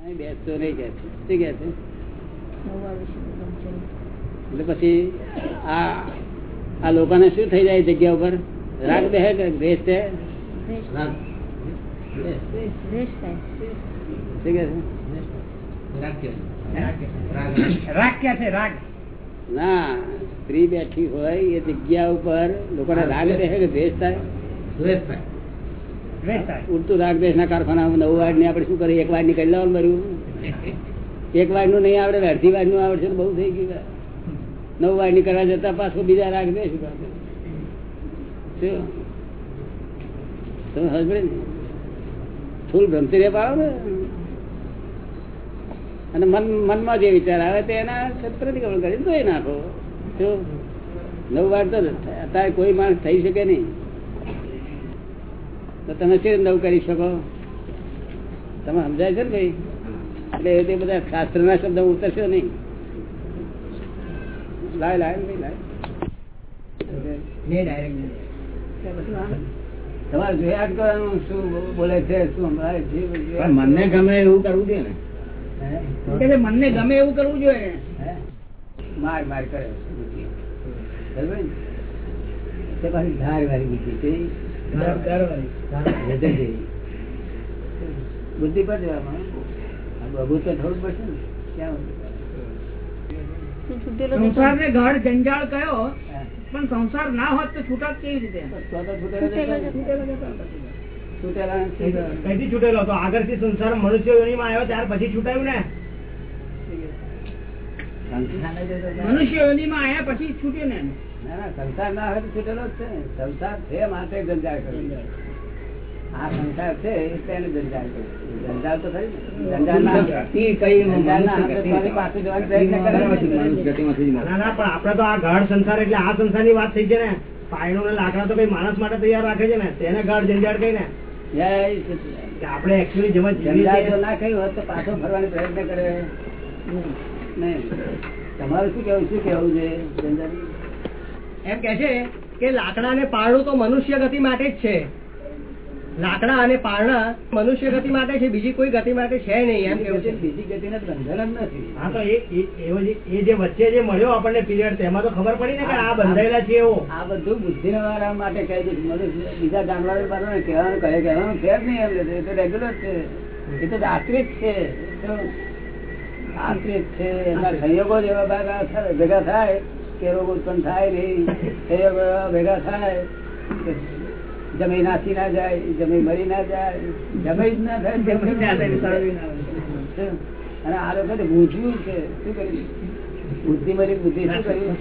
બેસતો નહીં કે છે. છે. એટલે પછી આ આ લોકોને શું થઈ જાય જગ્યા ઉપર? રાગ કે દ્વેષ છે? ના સ્ત્રી બેઠી હોય એ જગ્યા ઉપર લોકોને રાગ બેહે કે દ્વેષ થાય? દ્વેષ થાય. ઉડતું રાગ દ્વેષ ના કારખાના નવ વારની આપણે શું કરીએ? એક વારની કરી લેવાનું ભર્યું? એક વારનું નહીં આવડે અડધી વારનું આવડશે તો બહુ થઈ ગયું નવ વારની કરવા જતા પાછું બીજા રાગ દ્વેષ શું તમે હસબડે ને? ફૂલ ભ્રમચર્ય પાડો ને. અને મન, મનમાં જે વિચાર આવે તે એના પ્રતિક્રમણ કરી ધોઈ નાખો. જો નવ વાર તો અત્યારે કોઈ માણસ થઈ શકે નહીં. તો તમે શું નવું કરી શકો? તમે સમજાય છે ને ભાઈ એટલે એ બધા શાસ્ત્ર ના શબ્દ ઉતરશો નહીં. લાય લાય ભાઈ લાય. તમારે જોયા કરવાનું શું બોલે છે શું સંભળાય છે ગમે એવું કરવું જોઈએ ને. કે મનને ગમે એવું કરવું જોઈએ. હે? માર માર કરે બુદ્ધિ બરાબર ને? ધાર વાળી બુદ્ધિ છે. બુદ્ધિ પર જવામાં બબુ તો થોડું પડશે ને. ક્યાં છૂટેલો સંસાર ને ગાઢ જંજાળ કયો પણ સંસાર ના હોત તો છૂટક કેવી રીતે? તો તો છૂટેલો છૂટેલો દેખાય. દેખાય. છૂટેલા નથી. કઈથી છૂટેલો હતો? આગળથી સંસાર મનુષ્ય યોનિમાં આવ્યો ત્યાર પછી છૂટાયું ને? મનુષ્ય યોનિમાં આવ્યા પછી છૂટ્યું ને ના ના સંસાર ના હોય તો છૂટેલો જ છે. સંસાર છે માટે જંજાળ કરે આ સંસાર છે એટલે એને જંજાળ કરે તો ખરી ને. ના કઈ જંજાળ ના હાથે જવાનો પ્રયત્ન કરે ને. ગતિમાંથી જ ના ના પણ આપડે તો આ ગાઢ સંસાર એટલે આ સંસારની વાત થઈ છે ને. પાયણો ને લાકડા તો કઈ માણસ માટે તૈયાર રાખે છે ને. તેને ગાઢ જંજાળ કઈ ને આપણે એકચ્યુઅલી જેમાં જંજાળ ના કહ્યું હોત તો પાછો ફરવાનો પ્રયત્ન કરે. નહીં. તમારું શું કેવું શું કેવું છે? જંજાળ એમ કે છે કે લાકડા અને પારણું તો મનુષ્ય ગતિ માટે જ છે. લાકડા અને પારણા મનુષ્ય ગતિ માટે છે બીજી કોઈ ગતિ માટે છે નહીં એમ કેવું છે. બીજી ગતિને બંધન જ નથી. હા તો એ જે વચ્ચે જે મળ્યો આપણને પીરિયડ તેમાં તો ખબર પડી ને કે આ બંધાયેલા છે એવો. આ બધું બુદ્ધિ માટે કહી દીધું બીજા જાનવરો પાસે કહેવાનું કહે કહેવાનું છે જ નહીં એમ એ તો રેગ્યુલર છે. એ તો આશ્રિત છે. તો આશ્રિત છે. એના સંયોગો જેવા ભેગા થાય. કે રોગ ઉત્પન્ન થાય નહીં. ભેગા થાય. જમી નાસી ના જાય જમી મરી ના જાય. જમી જ ના થાય જમી ના થાય. અને આ લોકો છે. શું કર્યું? બુદ્ધિ મરી બુદ્ધિ શું કર્યું?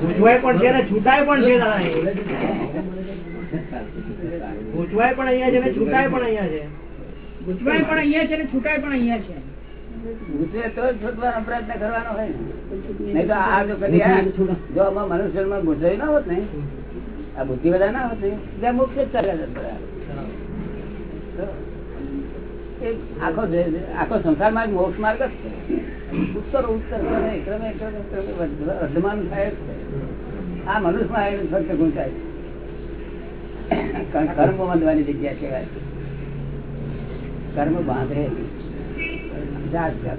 પૂછવાય પણ છે ને છૂટાય પણ છે. પૂછવાય પણ અહીંયા છે ને છૂટાય પણ અહીંયા છે. પૂછવાય પણ અહીંયા છે ને છૂટાય પણ અહીંયા છે. પૂછે તો જ કરવાનો હોય ને. તો આ જો કદી જો આમાં મનુષ્યમાં બુદ્ધિ ના હોત ને આ બુદ્ધિ બધા ના હોત ને ત્યાં મુખ્ય જ એ આખો આખો સંસારમાં મોક્ષ માર્ગ જ છે. ઉત્તર ઉત્તર ક્રમે ક્રમે ક્રમે ક્રમે વર્ધમાન થાય આ મનુષ્યમાં આવીને ફક્ત ગુંચાય કર્મ બંધવાની બાંધવાની જગ્યા કહેવાય કર્મ બાંધે જાત જાત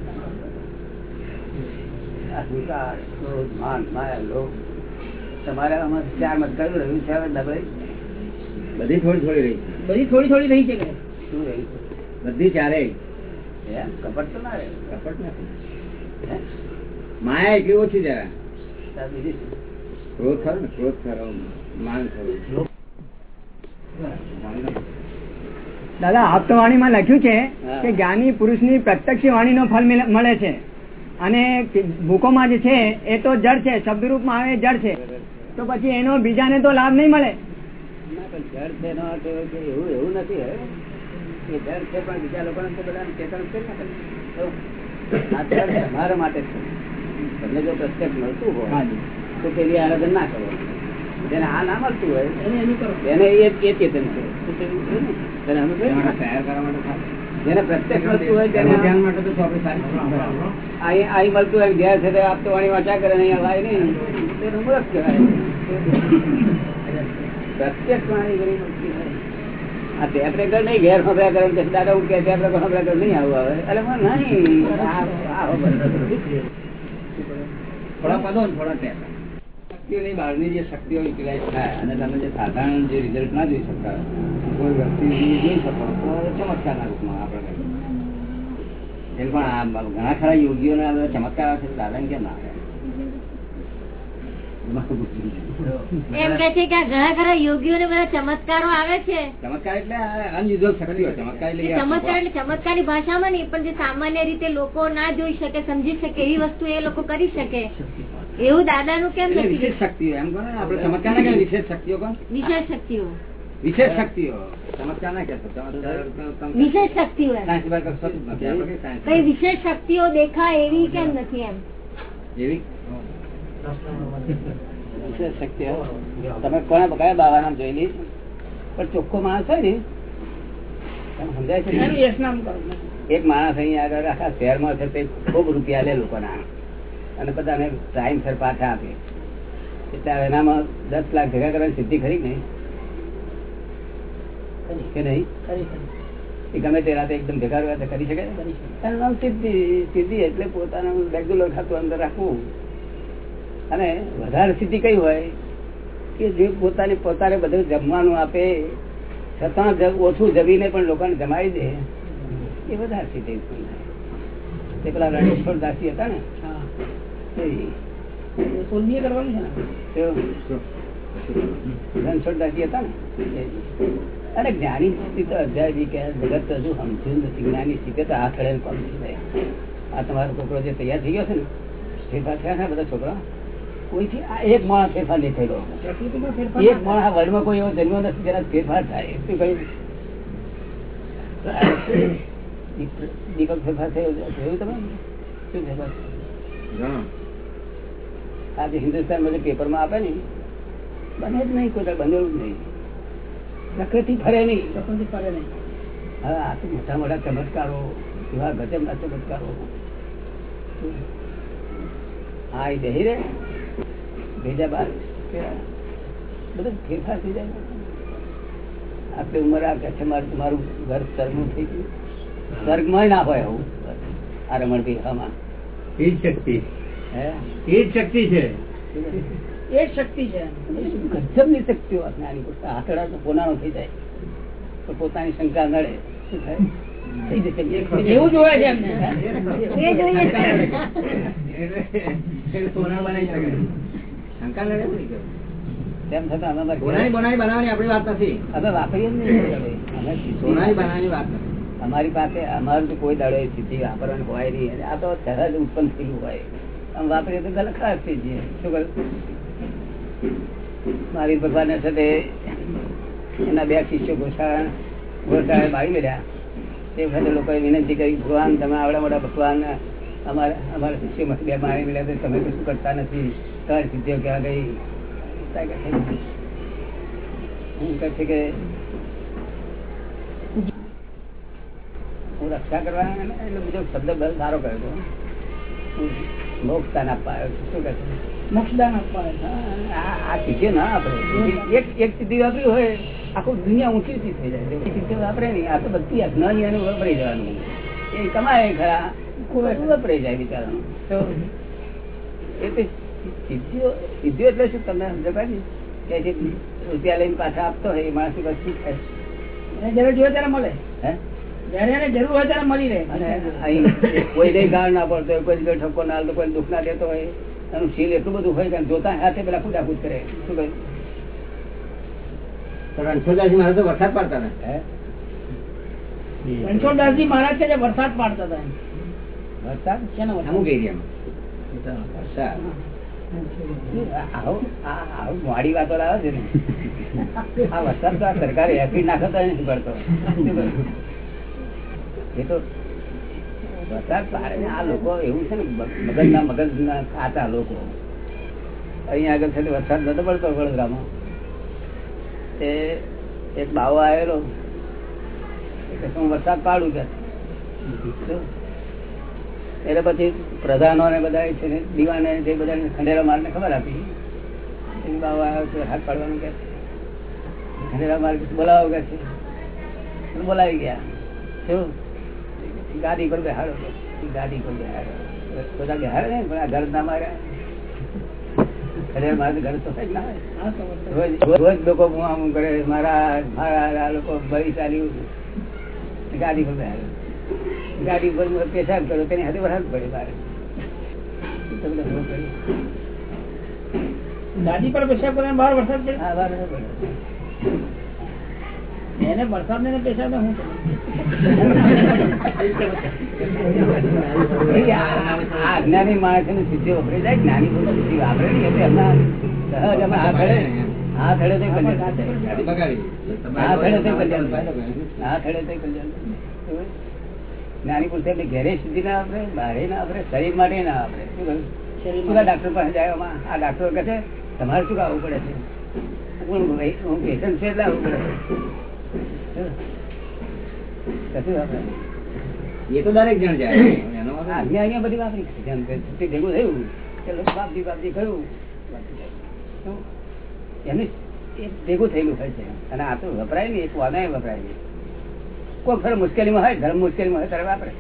અહંકાર ક્રોધ માન માયા લોક તમારે આમાં ચાર મત કયું રહ્યું છે હવે બધી થોડી થોડી રહી બધી થોડી થોડી રહી છે કે? શું રહ્યું બધી ચારે એમ કપટ તો ના રહે? કપટ નથી. હે? માયા એટલી ઓછી જરા? ક્રોધ ખરો ને? ક્રોધ ખરો. માન ખરો. દાદા આપતવાણીમાં લખ્યું છે કે જ્ઞાની પુરુષની પ્રત્યક્ષ વાણીનો ફળ મળે છે. અને ભૂકોમાં જે છે એ તો જળ છે શબ્દરૂપમાં આવે જળ છે. તો પછી એનો બીજાને તો લાભ નહીં મળે. જળ છે એનો અર્થ એવું એવું નથી એ જળ છે પણ બીજા લોકોને તો બધાને ચેતન છે ને? તો આ તમારા માટે છે. તમને જો પ્રત્યક્ષ મળતું હોય તો પેલી આરાધન ના કરો જેને આ ના મળતું હોય એને એ એ ચેતન છે. જેને પ્રત્યક્ષ મળતું હોય તેને ધ્યાન માટે તો ચોપડી સારી અહીં અહીં મળતું હોય ઘેર છે આપતો વાણી વાંચા કરે ને અહીંયા નહીં. તેનું મૂર્ખ કહેવાય. પ્રત્યક્ષ વાણી ઘણી મળતી હોય. આ નહીં ઘેર કરે કે દાદા હું કે ટેપ રેકર્ડ કરે નહીં આવું આવે. એટલે મને નહીં. થોડા પદો થોડા ટેપ શક્તિઓની બહારની જે શક્તિઓ યુટિલાઇઝ થાય અને તમે જે સાધારણ જે રિઝલ્ટ ના જોઈ શકતા કોઈ વ્યક્તિ જોઈ શકો તો ચમત્કારના રૂપમાં આપણે કહીએ. એ પણ આ ઘણા ખરા યોગીઓને બધા ચમત્કાર આવે છે દાદા કેમ ના એમ કે છે કે ઘણા ખરા યોગીઓને બધા ચમત્કારો આવે છે. ચમત્કાર એટલે અનયુઝ્યુઅલ શક્તિઓ ચમત્કાર એટલે ચમત્કાર એટલે ચમત્કારની ભાષામાં નહીં પણ જે સામાન્ય રીતે લોકો ના જોઈ શકે સમજી શકે એવી વસ્તુ એ લોકો કરી શકે. એવું દાદાનું કેમ નથી? વિશેષ શક્તિઓ એમ કહો ને આપણે ચમત્કાર ના કહીએ વિશેષ શક્તિઓ કહો વિશેષ શક્તિઓ. વિશેષ શક્તિઓ. ચમત્કાર ના ચમત્કાર વિશેષ શક્તિઓ કઈ વિશેષ શક્તિઓ દેખાય એવી કેમ નથી એમ? એવી? વિશેષ શક્તિઓ. તમે કોના કયા બાવા નામ જોયેલી પણ ચોખ્ખો માણસ હોય ને સમજાય છે એક માણસ અહીંયા આગળ આખા શહેરમાં છે તે ખૂબ રૂપિયા લે લોકોના. અને બધાને ટાઈમ સર પાછા આપે. એટલે એનામાં દસ લાખ ભેગા કરવાની સિદ્ધિ ખરી નહીં? કે નહીં? એ ગમે તે રાતે એકદમ ભેગા રહ્યા કરી શકે એનું નામ સિદ્ધિ સિદ્ધિ એટલે પોતાનું રેગ્યુલર ખાતું અંદર રાખવું. અને વધારે સિદ્ધિ કઈ હોય? કે જે પોતાને પોતાને બધું જમવાનું આપે છતાં ઓછું જમીને પણ લોકોને જમાવી દે. એ વધારે સિદ્ધિ. તે પેલા રણેશ્વર દાસી હતા ને? હતા ને? અરે જ્ઞાની સ્થિતિ તો અધ્યાય કે જગત તો હજુ સમજ્યું નથી. જ્ઞાની સ્થિતિ તો આ ખડે કોણ છે આ તમારો છોકરો જે તૈયાર થઈ ગયો છે ને ફેરફાર થયા છે બધા છોકરા કોઈથી? આ એક માણસ ફેરફાર નહીં થયેલો. એક માણસ આ વર્લ્ડમાં કોઈ એવો જન્મ નથી જેના ફેરફાર થાય. શું કહ્યું? દીપક ફેરફાર થયો જોયું તમે શું ફેરફાર ઘણો. આ જે હિન્દુસ્તાનમાં જે પેપરમાં આપે ને બને જ નહીં કોઈ બનેલું જ નહીં. પ્રકૃતિ ફરે નહીં. હવે આ તો મોટા મોટા ચમત્કારો એવા ગજબના ચમત્કારો. હા એ બેહી રે ભેજા બાર. બધું ફેરફાર થઈ જાય. આપણે ઉંમર આ કે છે મારું તમારું ઘર સ્વર્ગનું થઈ ગયું. સ્વર્ગમાં ના હોય આવું. આ રમણભાઈ આમાં એ જ શક્તિ છે. એ જ શક્તિ છે. શક્તિ છે શક્તિઓ જ્ઞાની પુરુષ. આંકડા તો પોનાનો થઈ જાય. તો પોતાની શંકા નડે. થઈ જશે. એવું જોવે છે એમને. એ જોઈએ છે. સોના બનાવી શકે. શંકા લડે તેમ છતાં અમારી સોનાની બનાવી બનાવવાની આપણી વાત નથી. અમે વાપરીએ જ નહીં હવે. અમે સીધી- સોનાની બનાવવાની વાત નથી. અમારી પાસે અમારું કોઈ દાડો એ સ્થિતિ વાપરવાની હોય નહીં. આ તો સહજ ઉત્પન્ન થયેલું હોય. આમ વાપરીએ તો ગલત ખરાબ થઈ જઈએ. શું કરું મારી ભગવાન સાથે એના બે શિષ્યો ગોસાળ ગોસાળે બાળી મળ્યા તે વખતે લોકોએ વિનંતી કરી, ભગવાન, તમે આવડા મોટા ભગવાન, અમારા અમારા શિષ્યોમાંથી બે મારી મળ્યા તો તમે કરતા નથી? તમારી સિદ્ધિઓ ક્યાં ગઈ? હું કહે છે કે, હું રક્ષા કરવા એટલે બીજો શબ્દ સારો કર્યો હતો. મોક્ષદાન આપવા શું કહે મોક્ષદાન આપવા આ આ ના આપણે એક એક સિદ્ધિ વાપરી હોય આખું દુનિયા ઊંચી ઊંચી થઈ જાય. એ સિદ્ધિ વાપરે નહીં આ તો બધી અજ્ઞાની વપરાઈ જવાનું. એ કમાય ખરા. વપરાઈ જાય બિચારાનું. તો એ તો સિદ્ધિઓ સિદ્ધિઓ એટલે શું? તમને સમજાય પડે? કે જે રૂપિયા લઈને પાછા આપતો હોય એ માણસ શું થાય જયારે જોઈએ ત્યારે મળે. હે? જરૂર હોય ત્યારે મળી રહે. અને અહીં કોઈને ગાળ ના પડતો હોય કોઈ ઠપકો ના હાલતો કોઈ દુઃખ ના દેતો હોય એનું શીલ એટલું બધું હોય કે જોતા હાથે પેલા કુદાકુદ કરે. શું કહ્યું રણછોડદાસજી મહારાજ તો વરસાદ પાડતા ને? રણછોડદાસજી મહારાજ છે જે વરસાદ પાડતા હતા વરસાદ? શેનો? અમુક એરિયામાં વરસાદ. આવું આ- આવું મોડી વાતો લાવે છે ને. આ વરસાદ તો આ સરકારે એફી નાખતો નથી પડતો? એ છે વરસાદ નતો પડતો વડોદરામાં. તે એક બાવો આવેલો. હું વરસાદ પાડું કે? એટલે પછી પ્રધાનો ને બધા છે ને, દીવાને જે બધા ખંડેરા મારને ખબર આપી. એ બાવો આવ્યો છે, હાથ પાડવાનું કે ખંડેરા માર બોલાવો કે છે. બોલાવી ગયા. શું? ગાડી પર બેહાડો ગાડી પર બેહાડો. બધા બેહાડે ને પણ આ ઘર ના માર્યા મારે ઘર તો થાય જ ના હોય. હા, તો બરાબર. રોજ રોજ લોકો મુઆ કરે મારા મારા લોકો બળી ચાલ્યું ગાડી પર બેહાડે. ગાડી પર પેશાબ કર્યો તેની હાથે વરસાદ પડે મારે. ગાડી પર પેશાબ કરીને બહાર વરસાદ પડે? હા, વરસાદ પડે. એને વરસાદ ને પૈસા હું અજ્ઞાની માણસની સિદ્ધિ વપરાઈ જાય જ્ઞાની પુરુષ સિદ્ધિ વાપરે નહીં એટલે એમના સહજ અમે આ ખડે આ ખડે તે કલ્યાણ આ ખડે તે કલ્યાણ આ ખડે તે કલ્યાણ જ્ઞાની પુરુષ એટલે ઘેરે સુધી ના વાપરે બહારે ના વાપરે શરીર માટે ના વાપરે. શું કહ્યું? ડોક્ટર પાસે જાય? આ ડાક્ટર કહે છે તમારે શું આવવું પડે છે? હું પેશન્ટ છે એટલે આવવું પડે છે. એ તો દરેક જણ જાય. એનો વાંધો આ નહીં. અહીંયા અહીંયા બધી વાપરી જેમ કે ભેગું થયું કે બાપજી બાપજી કહ્યું એનું ભેગું થયેલું હોય છે. અને આ તો વપરાય નહીં એ કોને વપરાય નહીં. કોઈ ખરો મુશ્કેલીમાં હોય ધર્મ મુશ્કેલીમાં હોય ત્યારે વાપરે.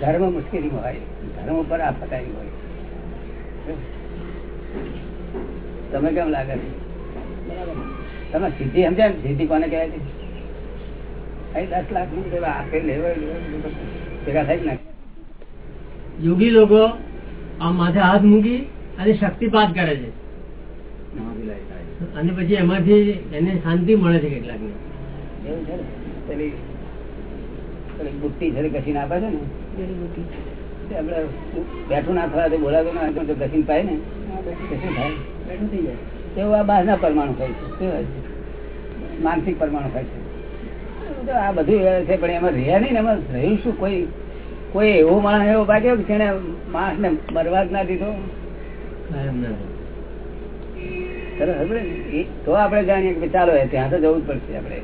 ધર્મ મુશ્કેલીમાં હોય ધર્મ ઉપર આ ફટાઈ હોય. તમે કેમ લાગે છે? તમે સિદ્ધિ સમજાય? સિદ્ધિ કોને કહેવાય છે? દસ લાખનું પેલા ભેગા થાય જ ને. યોગી લોકો આ માથે હાથ મૂકી અને શક્તિપાત કરે છે. અને પછી એમાંથી એને શાંતિ મળે છે કેટલાક ને. એવું છે પેલી પેલી બુટ્ટી છે ઘસીને આપે છે ને. બુટ્ટી. આપણે બેઠું ના થવા બોલાવે ના તો ઘસીને પાય ને. ઘસીને થાય બેઠું થઈ જાય. તેવું આ બહારના પરમાણુ થાય છે. માનસિક પરમાણુ થાય છે. એવું આ બધું છે પણ એમાં રહ્યા નહીં એમાં રહ્યું શું કોઈ કોઈ એવો માણસ એવો ભાગ્યો કે જેને માણસને મરવા જ ના દીધો? ના ને? તો આપણે જાણીએ કે ચાલો ત્યાં તો જવું જ પડશે આપણે.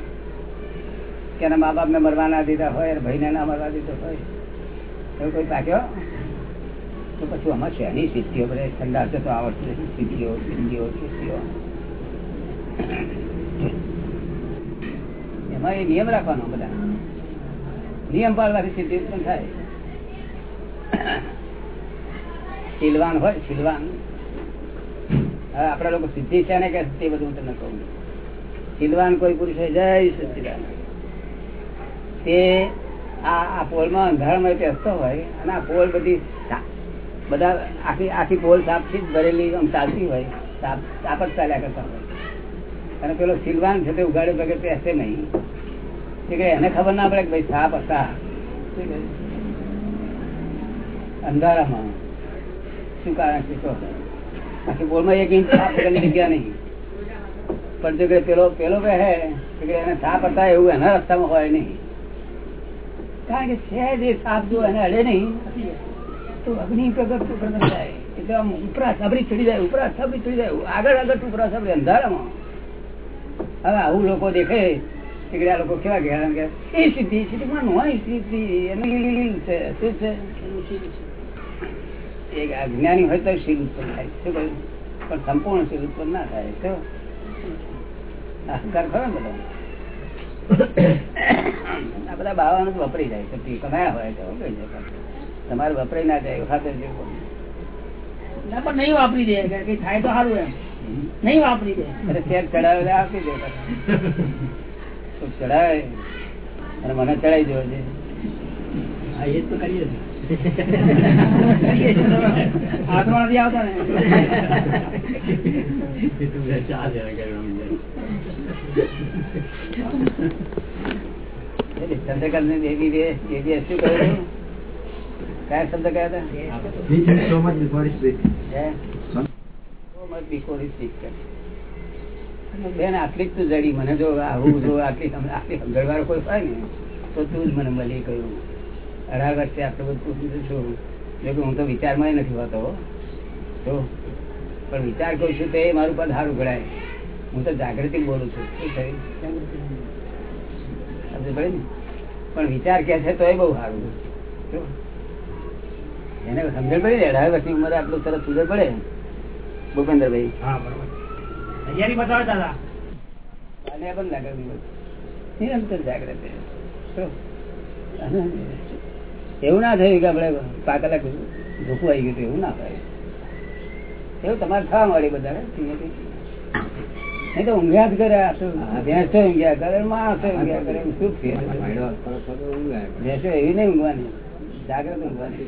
કે મા બાપ ને મરવા ના દીધા હોય ભાઈ ભાઈને ના મરવા દીધો હોય. એવું કોઈ પાક્યો તો પછી આમાં શેની સિદ્ધિઓ બધે ઠંડા છે તો આવડતું સિદ્ધિઓ સિદ્ધિઓ સિદ્ધિઓ. એમાં એ નિયમ રાખવાનો બધા. નિયમ પાડવાથી સિદ્ધિ ઉત્પન્ન થાય. શીલવાન હોય, શીલવાન. આપડા લોકો સિદ્ધિ છે ને કે તે બધું હું તમને કહું. શીલવાન કોઈ પુરુષ હોય, જય સચિદાન તે આ પોલમાં અંધારામાં બેસતો હોય અને આ પોલ બધી બધા આખી આખી પોલ સાપથી જ ભરેલી આમ ચાલતી હોય. સાપ સાપ જ ચાલ્યા કરતા હોય. અને પેલો શીલવાન છે તે ઉગાડે વગર બેસે નહીં. એને ખબર ના પડે કે ભાઈ સાપ હતા. અંધારામાં. શું કારણ છે આખી બોલમાં એક ઇંચ સાપ કરી જગ્યા નહીં. પણ જો કે પેલો પેલો કહે કે એને સાપ હતા એવું એના રસ્તામાં હોય નહીં. કારણ કે છે જે સાપ જો એને અડે નહીં તો અગ્નિ પ્રગટ પ્રગટ થાય. એટલે આમ ઉપરા સાબરી ચડી જાય ઉપરા સાબરી ચડી જાય આગળ આગળ ઉપરા સાબરી અંધારામાં. હવે આવું લોકો દેખે કે આ લોકો કેવા ગયા? કે એ સિદ્ધિ સિદ્ધિમાં નોય સિદ્ધિ એનું લીલ છે શું છે? એક અજ્ઞાની હોય તો શીલ ઉત્પન્ન થાય. શું કહ્યું? પણ સંપૂર્ણ શીલ ઉત્પન્ન ના થાય તો અહંકાર ખરો બધો? આ બધા બાવાનું વપરાઈ જાય છે કમાયા હોય તો વપરાઈ જાય. તમારે વપરાઈ ના જાય ખાતર જેવું ના પણ નહીં વાપરી દે કઈ થાય તો સારું એમ. નહીં વાપરી દે. અરે શેર ચડાવે આપી દે ચડાવે અને મને ચડાવી દેવો છે હા એ તો કરીએ આવતા ને એ તો. બધા ચાલે વગર સમજે. એટલે ચંદ્રકાંત દેવી શું કહ્યું કયા શબ્દ કયા હતા બેન, આટલી તું જડી. મને જો આવું જો, આટલી આટલી સમજણવાર કોઈ હોય ને, તો તું જ મને મળી કહ્યું અઢાર વર્ષે આટલું બધું પૂછું છું. જો કે હું તો વિચારમાં નથી હોતો. જો પણ વિચાર કરું છું તે મારું પદ સારું ગણાય. હું તો જાગૃતિ બોલું છું. શું થયું? સમજ પડે ને? પણ વિચાર કે છે તો એ બહુ સારું. એને સમજણ પડી ને? અઢાર વર્ષની ઉંમરે આટલું સરસ સુધર પડે? ભૂપેન્દ્રભાઈ. હા, બરોબર. તૈયારી બતાવે દાદા અને પણ લાગે નિરંતર જાગ્રત રહે. તો, અને એવું ના થયું કે આપડે પાકલા ધોકું આવી ગયું એવું ના થાય. એવું તમારે થવા મળે બધા નહીં તો ઊંઘ્યા જ કરે. ભેંસ તો ઊંઘ્યા કરે માણસો ઊંઘ્યા કરે. શું ફેર? ભેંસો એવી નહીં ઊંઘવાની. જાગ્રત ઊંઘવાની.